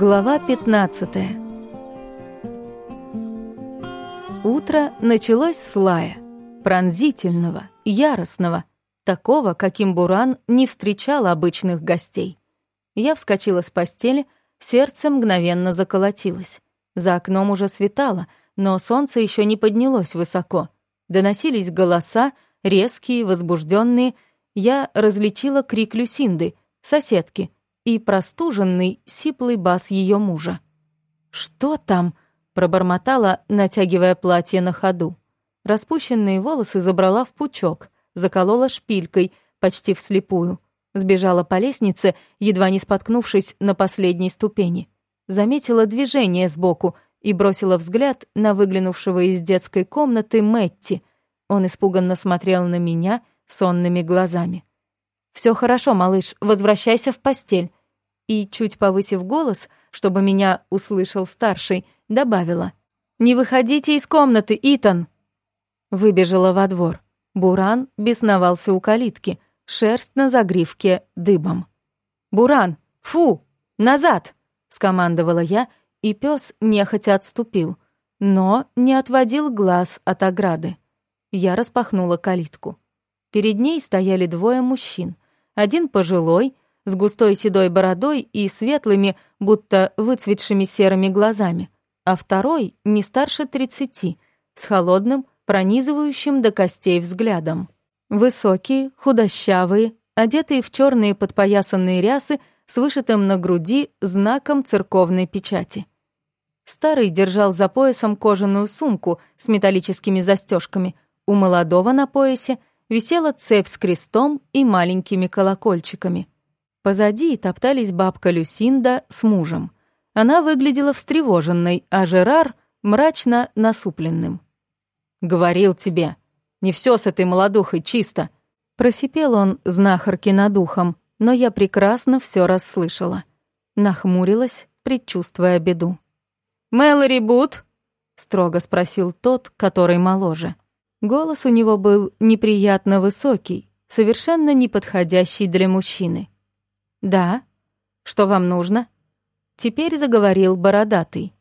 Глава 15 Утро началось с лая. Пронзительного, яростного, такого, каким Буран не встречал обычных гостей. Я вскочила с постели, сердце мгновенно заколотилось. За окном уже светало, но солнце еще не поднялось высоко. Доносились голоса, резкие, возбужденные. Я различила крик Люсинды, соседки — и простуженный, сиплый бас ее мужа. «Что там?» — пробормотала, натягивая платье на ходу. Распущенные волосы забрала в пучок, заколола шпилькой, почти вслепую. Сбежала по лестнице, едва не споткнувшись на последней ступени. Заметила движение сбоку и бросила взгляд на выглянувшего из детской комнаты Мэтти. Он испуганно смотрел на меня сонными глазами. «Все хорошо, малыш, возвращайся в постель и, чуть повысив голос, чтобы меня услышал старший, добавила. «Не выходите из комнаты, Итан!» Выбежала во двор. Буран бесновался у калитки, шерсть на загривке дыбом. «Буран! Фу! Назад!» — скомандовала я, и пес нехотя отступил, но не отводил глаз от ограды. Я распахнула калитку. Перед ней стояли двое мужчин. Один пожилой — с густой седой бородой и светлыми, будто выцветшими серыми глазами, а второй не старше тридцати, с холодным, пронизывающим до костей взглядом. Высокие, худощавые, одетые в черные подпоясанные рясы с вышитым на груди знаком церковной печати. Старый держал за поясом кожаную сумку с металлическими застежками. У молодого на поясе висела цепь с крестом и маленькими колокольчиками — Позади топтались бабка Люсинда с мужем. Она выглядела встревоженной, а Жерар — мрачно насупленным. «Говорил тебе, не все с этой молодухой чисто», — просипел он знахарки над ухом, но я прекрасно все расслышала. Нахмурилась, предчувствуя беду. «Мэлори Бут?» — строго спросил тот, который моложе. Голос у него был неприятно высокий, совершенно неподходящий для мужчины. «Да. Что вам нужно?» Теперь заговорил бородатый.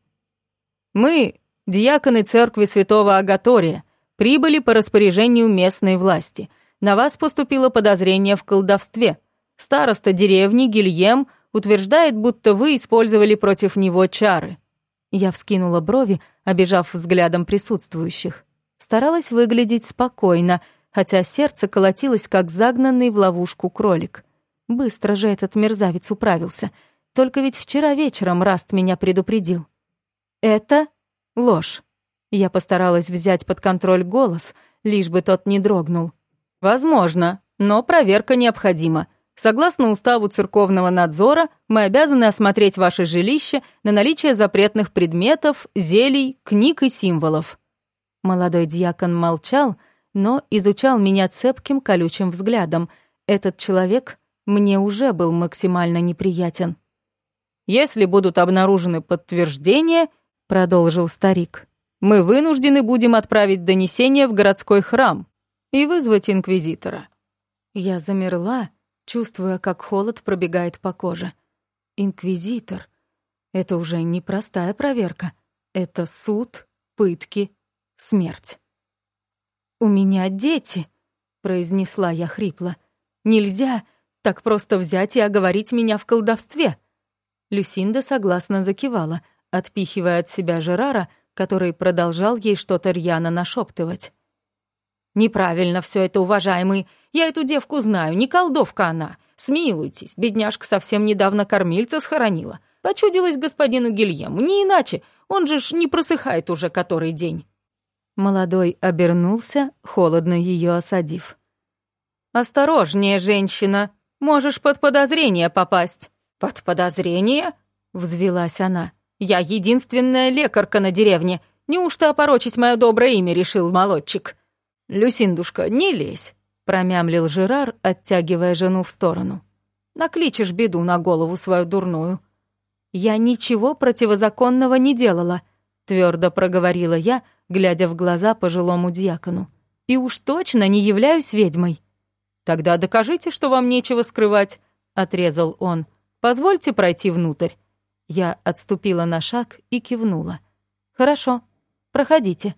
«Мы, диаконы церкви святого Агатория, прибыли по распоряжению местной власти. На вас поступило подозрение в колдовстве. Староста деревни Гильем утверждает, будто вы использовали против него чары». Я вскинула брови, обижав взглядом присутствующих. Старалась выглядеть спокойно, хотя сердце колотилось, как загнанный в ловушку кролик. Быстро же этот мерзавец управился. Только ведь вчера вечером Раст меня предупредил. Это ложь. Я постаралась взять под контроль голос, лишь бы тот не дрогнул. Возможно, но проверка необходима. Согласно уставу церковного надзора, мы обязаны осмотреть ваше жилище на наличие запретных предметов, зелий, книг и символов. Молодой дьякон молчал, но изучал меня цепким колючим взглядом. Этот человек мне уже был максимально неприятен. «Если будут обнаружены подтверждения», — продолжил старик, «мы вынуждены будем отправить донесение в городской храм и вызвать инквизитора». Я замерла, чувствуя, как холод пробегает по коже. Инквизитор — это уже не простая проверка. Это суд, пытки, смерть. «У меня дети», — произнесла я хрипло. «Нельзя...» Так просто взять и оговорить меня в колдовстве. Люсинда согласно закивала, отпихивая от себя Жерара, который продолжал ей что-то рьяно нашептывать. «Неправильно все это, уважаемый. Я эту девку знаю, не колдовка она. Смилуйтесь, бедняжка совсем недавно кормильца схоронила. Почудилась господину Гильему, не иначе. Он же ж не просыхает уже который день». Молодой обернулся, холодно ее осадив. «Осторожнее, женщина!» Можешь под подозрение попасть». «Под подозрение?» — взвелась она. «Я единственная лекарка на деревне. Неужто опорочить мое доброе имя решил молодчик?» «Люсиндушка, не лезь», — промямлил Жерар, оттягивая жену в сторону. «Накличешь беду на голову свою дурную». «Я ничего противозаконного не делала», — твердо проговорила я, глядя в глаза пожилому дьякону. «И уж точно не являюсь ведьмой». «Тогда докажите, что вам нечего скрывать», — отрезал он. «Позвольте пройти внутрь». Я отступила на шаг и кивнула. «Хорошо, проходите».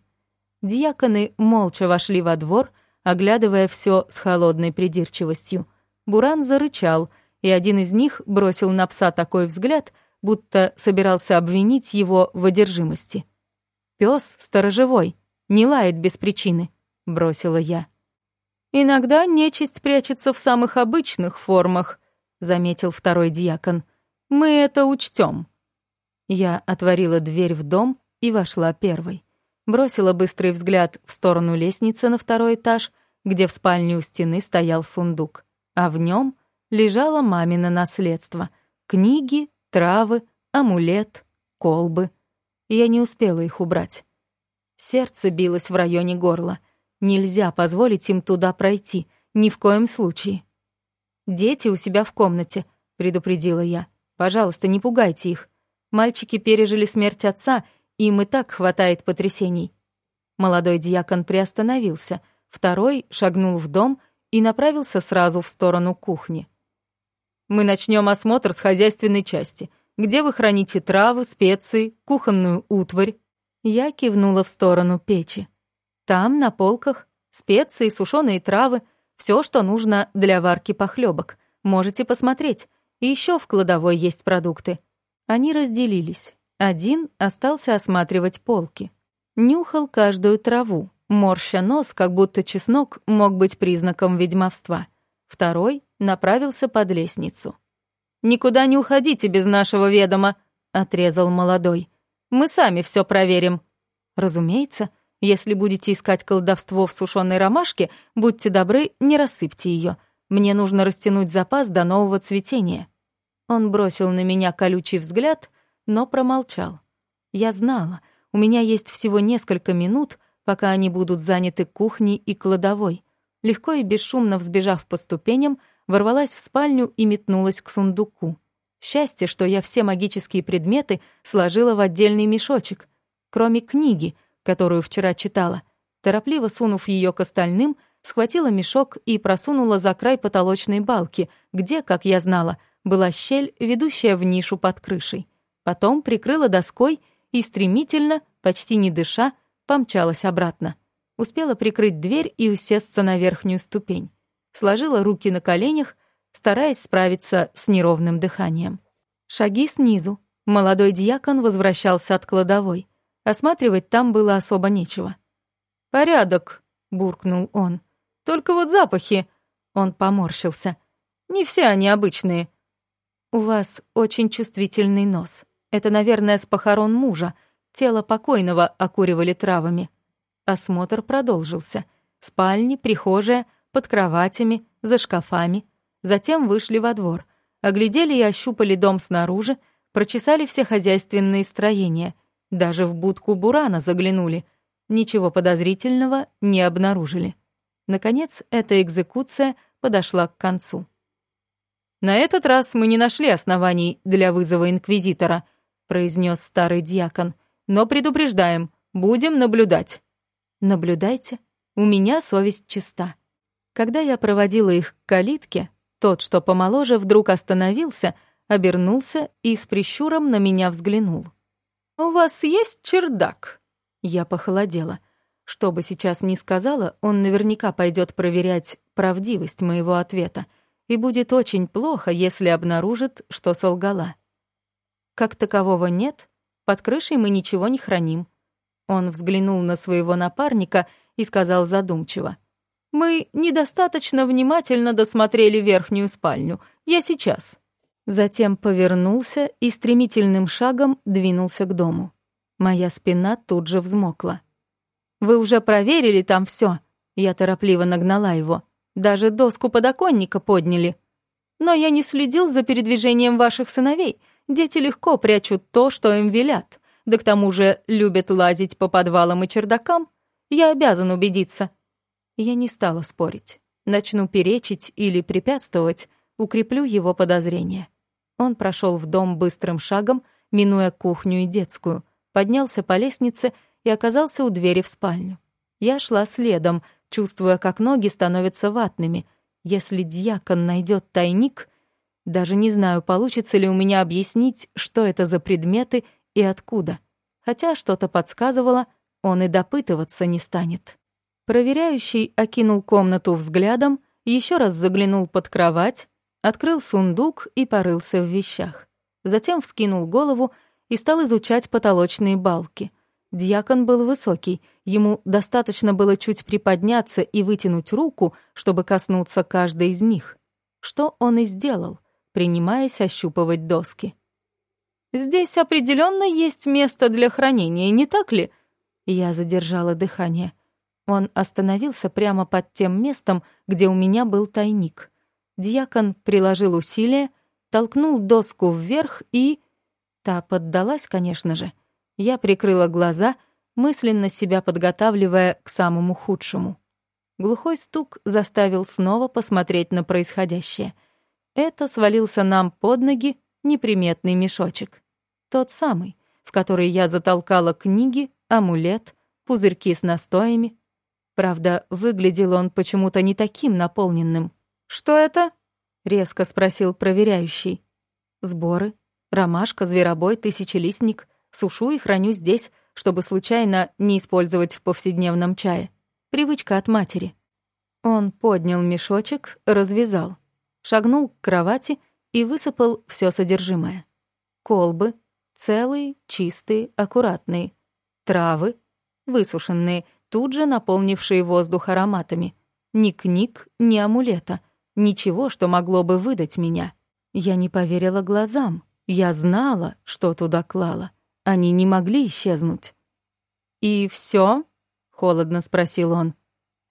Дьяконы молча вошли во двор, оглядывая все с холодной придирчивостью. Буран зарычал, и один из них бросил на пса такой взгляд, будто собирался обвинить его в одержимости. Пес сторожевой, не лает без причины», — бросила я. «Иногда нечисть прячется в самых обычных формах», — заметил второй диакон. «Мы это учтем. Я отворила дверь в дом и вошла первой. Бросила быстрый взгляд в сторону лестницы на второй этаж, где в спальне у стены стоял сундук, а в нем лежало мамино наследство — книги, травы, амулет, колбы. Я не успела их убрать. Сердце билось в районе горла. Нельзя позволить им туда пройти, ни в коем случае. «Дети у себя в комнате», — предупредила я. «Пожалуйста, не пугайте их. Мальчики пережили смерть отца, им и так хватает потрясений». Молодой диакон приостановился, второй шагнул в дом и направился сразу в сторону кухни. «Мы начнем осмотр с хозяйственной части, где вы храните травы, специи, кухонную утварь, я кивнула в сторону печи. Там, на полках, специи, сушеные травы, все, что нужно для варки похлебок. Можете посмотреть. И еще в кладовой есть продукты. Они разделились. Один остался осматривать полки. Нюхал каждую траву, морща нос, как будто чеснок мог быть признаком ведьмовства. Второй направился под лестницу. «Никуда не уходите без нашего ведома», — отрезал молодой. Мы сами все проверим». «Разумеется, если будете искать колдовство в сушеной ромашке, будьте добры, не рассыпьте ее. Мне нужно растянуть запас до нового цветения». Он бросил на меня колючий взгляд, но промолчал. Я знала, у меня есть всего несколько минут, пока они будут заняты кухней и кладовой. Легко и бесшумно взбежав по ступеням, ворвалась в спальню и метнулась к сундуку. Счастье, что я все магические предметы сложила в отдельный мешочек, кроме книги, которую вчера читала. Торопливо сунув ее к остальным, схватила мешок и просунула за край потолочной балки, где, как я знала, была щель, ведущая в нишу под крышей. Потом прикрыла доской и стремительно, почти не дыша, помчалась обратно. Успела прикрыть дверь и усесться на верхнюю ступень. Сложила руки на коленях стараясь справиться с неровным дыханием. Шаги снизу. Молодой дьякон возвращался от кладовой. Осматривать там было особо нечего. «Порядок», — буркнул он. «Только вот запахи...» Он поморщился. «Не все они обычные». «У вас очень чувствительный нос. Это, наверное, с похорон мужа. Тело покойного окуривали травами». Осмотр продолжился. Спальни, прихожая, под кроватями, за шкафами — Затем вышли во двор, оглядели и ощупали дом снаружи, прочесали все хозяйственные строения, даже в будку Бурана заглянули. Ничего подозрительного не обнаружили. Наконец, эта экзекуция подошла к концу. «На этот раз мы не нашли оснований для вызова инквизитора», произнес старый дьякон. «Но предупреждаем, будем наблюдать». «Наблюдайте. У меня совесть чиста. Когда я проводила их к калитке, тот, что помоложе, вдруг остановился, обернулся и с прищуром на меня взглянул. «У вас есть чердак?» Я похолодела. Что бы сейчас ни сказала, он наверняка пойдет проверять правдивость моего ответа, и будет очень плохо, если обнаружит, что солгала. Как такового нет, под крышей мы ничего не храним. Он взглянул на своего напарника и сказал задумчиво. Мы недостаточно внимательно досмотрели верхнюю спальню. Я сейчас». Затем повернулся и стремительным шагом двинулся к дому. Моя спина тут же взмокла. «Вы уже проверили там все? Я торопливо нагнала его. «Даже доску подоконника подняли». «Но я не следил за передвижением ваших сыновей. Дети легко прячут то, что им велят. Да к тому же любят лазить по подвалам и чердакам. Я обязан убедиться. Я не стала спорить. Начну перечить или препятствовать, укреплю его подозрения. Он прошел в дом быстрым шагом, минуя кухню и детскую, поднялся по лестнице и оказался у двери в спальню. Я шла следом, чувствуя, как ноги становятся ватными. Если дьякон найдет тайник... Даже не знаю, получится ли у меня объяснить, что это за предметы и откуда. Хотя что-то подсказывало, он и допытываться не станет. Проверяющий окинул комнату взглядом, еще раз заглянул под кровать, открыл сундук и порылся в вещах. Затем вскинул голову и стал изучать потолочные балки. Дьякон был высокий, ему достаточно было чуть приподняться и вытянуть руку, чтобы коснуться каждой из них. Что он и сделал, принимаясь ощупывать доски. «Здесь определенно есть место для хранения, не так ли?» Я задержала дыхание. Он остановился прямо под тем местом, где у меня был тайник. Дьякон приложил усилие, толкнул доску вверх и... Та поддалась, конечно же. Я прикрыла глаза, мысленно себя подготавливая к самому худшему. Глухой стук заставил снова посмотреть на происходящее. Это свалился нам под ноги неприметный мешочек. Тот самый, в который я затолкала книги, амулет, пузырьки с настоями. Правда, выглядел он почему-то не таким наполненным. «Что это?» — резко спросил проверяющий. «Сборы. Ромашка, зверобой, тысячелистник. Сушу и храню здесь, чтобы случайно не использовать в повседневном чае. Привычка от матери». Он поднял мешочек, развязал, шагнул к кровати и высыпал все содержимое. Колбы, целые, чистые, аккуратные. Травы, высушенные, тут же наполнившие воздух ароматами. Ни книг, ни амулета. Ничего, что могло бы выдать меня. Я не поверила глазам. Я знала, что туда клала. Они не могли исчезнуть. «И все? холодно спросил он.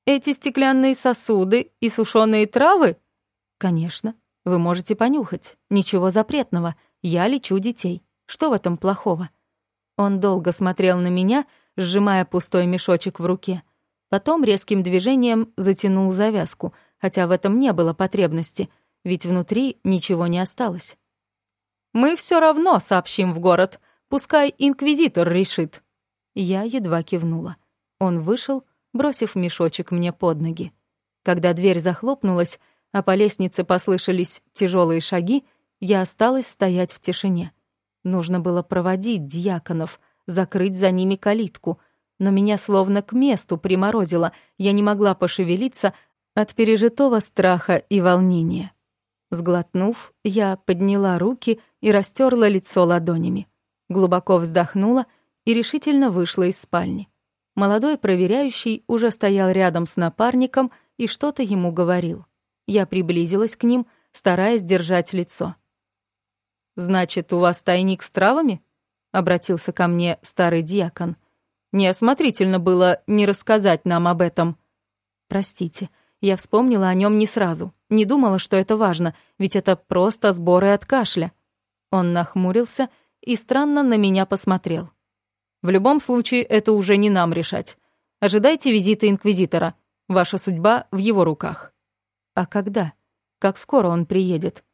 «Эти стеклянные сосуды и сушеные травы?» «Конечно. Вы можете понюхать. Ничего запретного. Я лечу детей. Что в этом плохого?» Он долго смотрел на меня, сжимая пустой мешочек в руке. Потом резким движением затянул завязку, хотя в этом не было потребности, ведь внутри ничего не осталось. «Мы все равно сообщим в город. Пускай инквизитор решит». Я едва кивнула. Он вышел, бросив мешочек мне под ноги. Когда дверь захлопнулась, а по лестнице послышались тяжелые шаги, я осталась стоять в тишине. Нужно было проводить дьяконов, закрыть за ними калитку, но меня словно к месту приморозило, я не могла пошевелиться от пережитого страха и волнения. Сглотнув, я подняла руки и растерла лицо ладонями. Глубоко вздохнула и решительно вышла из спальни. Молодой проверяющий уже стоял рядом с напарником и что-то ему говорил. Я приблизилась к ним, стараясь держать лицо. «Значит, у вас тайник с травами?» — обратился ко мне старый диакон. «Неосмотрительно было не рассказать нам об этом». «Простите, я вспомнила о нем не сразу. Не думала, что это важно, ведь это просто сборы от кашля». Он нахмурился и странно на меня посмотрел. «В любом случае, это уже не нам решать. Ожидайте визита Инквизитора. Ваша судьба в его руках». «А когда? Как скоро он приедет?»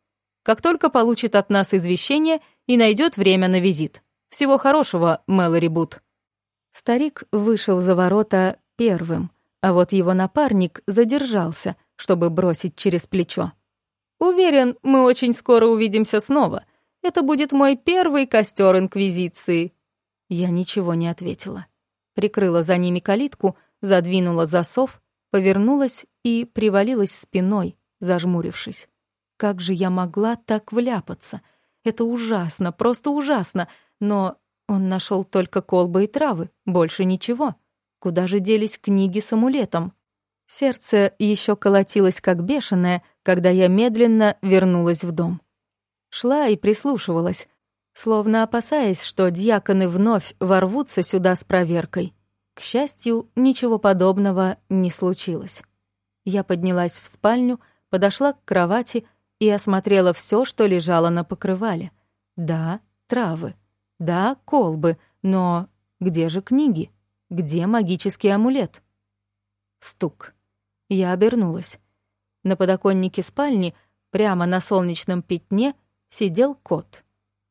как только получит от нас извещение и найдет время на визит. Всего хорошего, Мэлори Бут». Старик вышел за ворота первым, а вот его напарник задержался, чтобы бросить через плечо. «Уверен, мы очень скоро увидимся снова. Это будет мой первый костер Инквизиции». Я ничего не ответила. Прикрыла за ними калитку, задвинула засов, повернулась и привалилась спиной, зажмурившись. Как же я могла так вляпаться? Это ужасно, просто ужасно. Но он нашел только колбы и травы, больше ничего. Куда же делись книги с амулетом? Сердце еще колотилось как бешеное, когда я медленно вернулась в дом. Шла и прислушивалась, словно опасаясь, что дьяконы вновь ворвутся сюда с проверкой. К счастью, ничего подобного не случилось. Я поднялась в спальню, подошла к кровати, и осмотрела все, что лежало на покрывале. Да, травы. Да, колбы. Но где же книги? Где магический амулет? Стук. Я обернулась. На подоконнике спальни, прямо на солнечном пятне, сидел кот.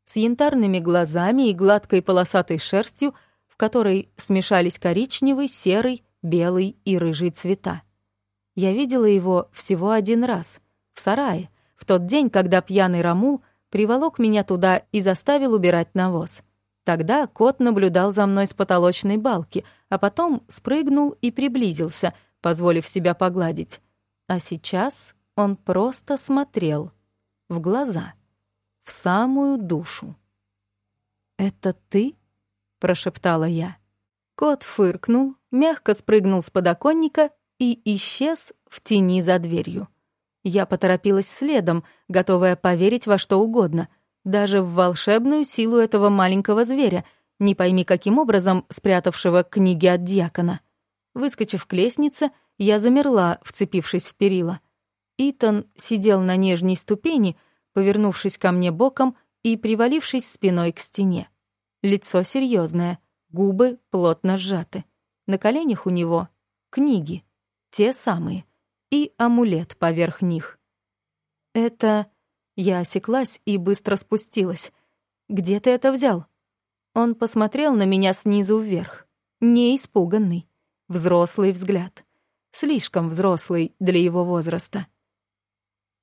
С янтарными глазами и гладкой полосатой шерстью, в которой смешались коричневый, серый, белый и рыжий цвета. Я видела его всего один раз, в сарае, в тот день, когда пьяный Рамул приволок меня туда и заставил убирать навоз. Тогда кот наблюдал за мной с потолочной балки, а потом спрыгнул и приблизился, позволив себя погладить. А сейчас он просто смотрел в глаза, в самую душу. «Это ты?» — прошептала я. Кот фыркнул, мягко спрыгнул с подоконника и исчез в тени за дверью. Я поторопилась следом, готовая поверить во что угодно, даже в волшебную силу этого маленького зверя, не пойми каким образом спрятавшего книги от дьякона. Выскочив к лестнице, я замерла, вцепившись в перила. Итан сидел на нижней ступени, повернувшись ко мне боком и привалившись спиной к стене. Лицо серьезное, губы плотно сжаты. На коленях у него книги, те самые, и амулет поверх них. Это... Я осеклась и быстро спустилась. «Где ты это взял?» Он посмотрел на меня снизу вверх. Не испуганный. Взрослый взгляд. Слишком взрослый для его возраста.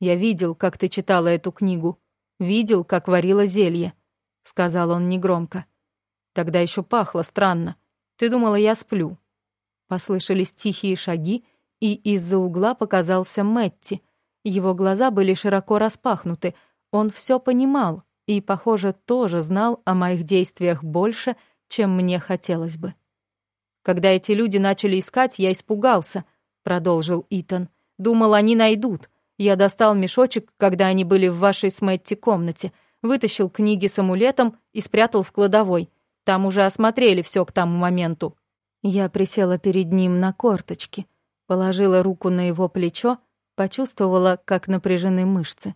«Я видел, как ты читала эту книгу. Видел, как варила зелье», — сказал он негромко. «Тогда еще пахло странно. Ты думала, я сплю». Послышались тихие шаги, и из-за угла показался Мэтти. Его глаза были широко распахнуты. Он все понимал и, похоже, тоже знал о моих действиях больше, чем мне хотелось бы. «Когда эти люди начали искать, я испугался», — продолжил Итан. «Думал, они найдут. Я достал мешочек, когда они были в вашей с комнате, вытащил книги с амулетом и спрятал в кладовой. Там уже осмотрели все к тому моменту. Я присела перед ним на корточки, положила руку на его плечо, почувствовала, как напряжены мышцы.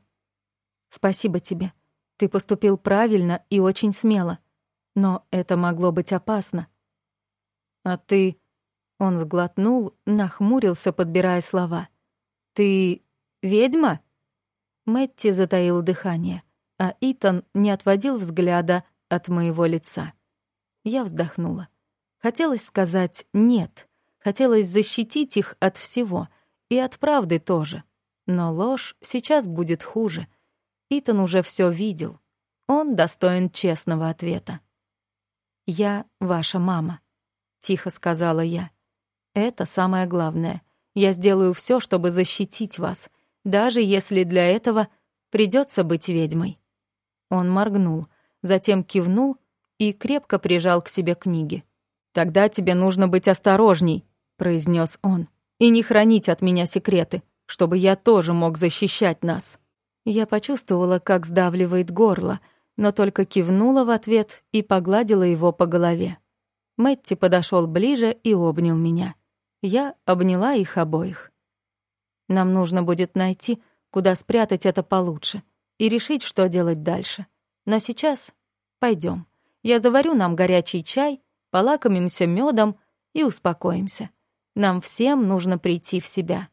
«Спасибо тебе. Ты поступил правильно и очень смело. Но это могло быть опасно». «А ты...» Он сглотнул, нахмурился, подбирая слова. «Ты Ведьма?» Мэтти затаил дыхание, а Итан не отводил взгляда от моего лица. Я вздохнула. Хотелось сказать «нет», хотелось защитить их от всего, и от правды тоже. Но ложь сейчас будет хуже. Итан уже все видел. Он достоин честного ответа. «Я ваша мама», — тихо сказала я. «Это самое главное. Я сделаю все, чтобы защитить вас, даже если для этого придется быть ведьмой. Он моргнул, затем кивнул и крепко прижал к себе книги. «Тогда тебе нужно быть осторожней», — произнес он, «и не хранить от меня секреты, чтобы я тоже мог защищать нас». Я почувствовала, как сдавливает горло, но только кивнула в ответ и погладила его по голове. Мэтти подошел ближе и обнял меня. Я обняла их обоих. Нам нужно будет найти, куда спрятать это получше, и решить, что делать дальше. Но сейчас пойдем. Я заварю нам горячий чай, полакомимся медом и успокоимся. Нам всем нужно прийти в себя.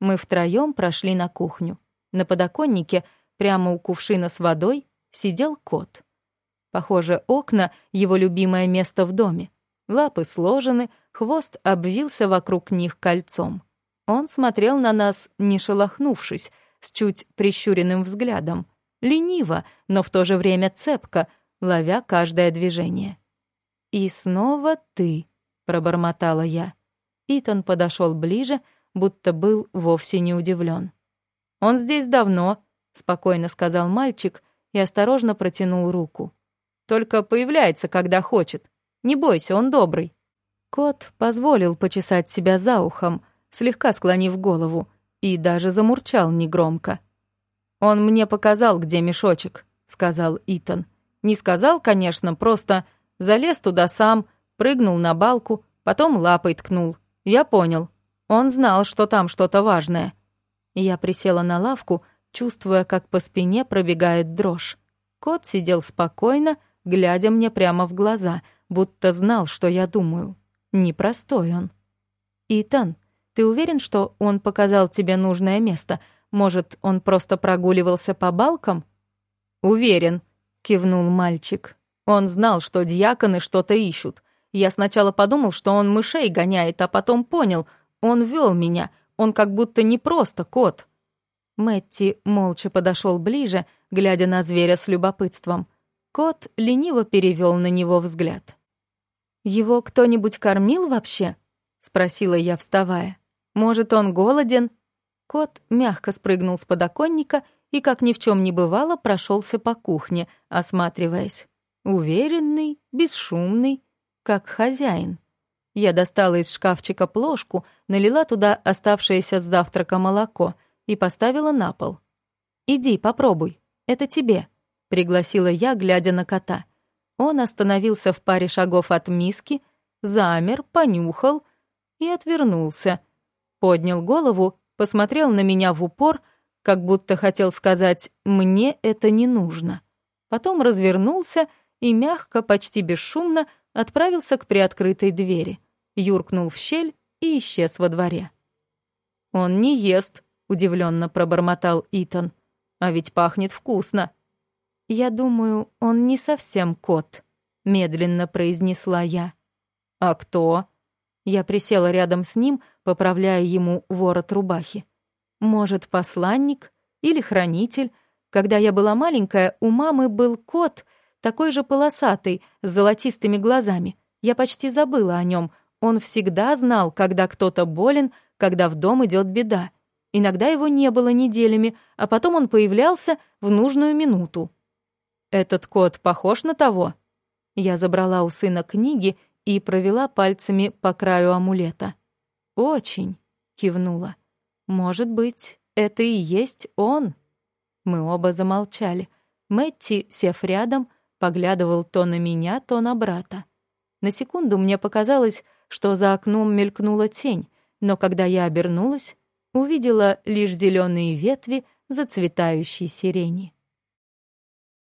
Мы втроем прошли на кухню. На подоконнике, прямо у кувшина с водой, сидел кот. Похоже, окна — его любимое место в доме. Лапы сложены, хвост обвился вокруг них кольцом. Он смотрел на нас, не шелохнувшись, с чуть прищуренным взглядом, лениво, но в то же время цепко, ловя каждое движение. «И снова ты», — пробормотала я. Итан подошел ближе, будто был вовсе не удивлен. «Он здесь давно», — спокойно сказал мальчик и осторожно протянул руку. «Только появляется, когда хочет. Не бойся, он добрый». Кот позволил почесать себя за ухом, слегка склонив голову, и даже замурчал негромко. «Он мне показал, где мешочек», — сказал Итан. «Не сказал, конечно, просто залез туда сам, прыгнул на балку, потом лапой ткнул. Я понял. Он знал, что там что-то важное». Я присела на лавку, чувствуя, как по спине пробегает дрожь. Кот сидел спокойно, глядя мне прямо в глаза, будто знал, что я думаю. Непростой он. «Итан», ты уверен, что он показал тебе нужное место? Может, он просто прогуливался по балкам?» «Уверен», — кивнул мальчик. «Он знал, что дьяконы что-то ищут. Я сначала подумал, что он мышей гоняет, а потом понял, он вел меня, он как будто не просто кот». Мэтти молча подошел ближе, глядя на зверя с любопытством. Кот лениво перевел на него взгляд. «Его кто-нибудь кормил вообще?» — спросила я, вставая. «Может, он голоден?» Кот мягко спрыгнул с подоконника и, как ни в чем не бывало, прошелся по кухне, осматриваясь. Уверенный, бесшумный, как хозяин. Я достала из шкафчика плошку, налила туда оставшееся с завтрака молоко и поставила на пол. «Иди, попробуй, это тебе», — пригласила я, глядя на кота. Он остановился в паре шагов от миски, замер, понюхал и отвернулся. Поднял голову, посмотрел на меня в упор, как будто хотел сказать «мне это не нужно». Потом развернулся и мягко, почти бесшумно отправился к приоткрытой двери, юркнул в щель и исчез во дворе. «Он не ест», — удивленно пробормотал Итан. «А ведь пахнет вкусно». «Я думаю, он не совсем кот», — медленно произнесла я. «А кто?» Я присела рядом с ним, поправляя ему ворот рубахи. «Может, посланник или хранитель? Когда я была маленькая, у мамы был кот — такой же полосатый, с золотистыми глазами. Я почти забыла о нем. Он всегда знал, когда кто-то болен, когда в дом идет беда. Иногда его не было неделями, а потом он появлялся в нужную минуту. «Этот кот похож на того?» Я забрала у сына книги и провела пальцами по краю амулета. «Очень», — кивнула. «Может быть, это и есть он?» Мы оба замолчали. Мэтти, сев рядом, — поглядывал то на меня, то на брата. На секунду мне показалось, что за окном мелькнула тень, но когда я обернулась, увидела лишь зеленые ветви зацветающей сирени.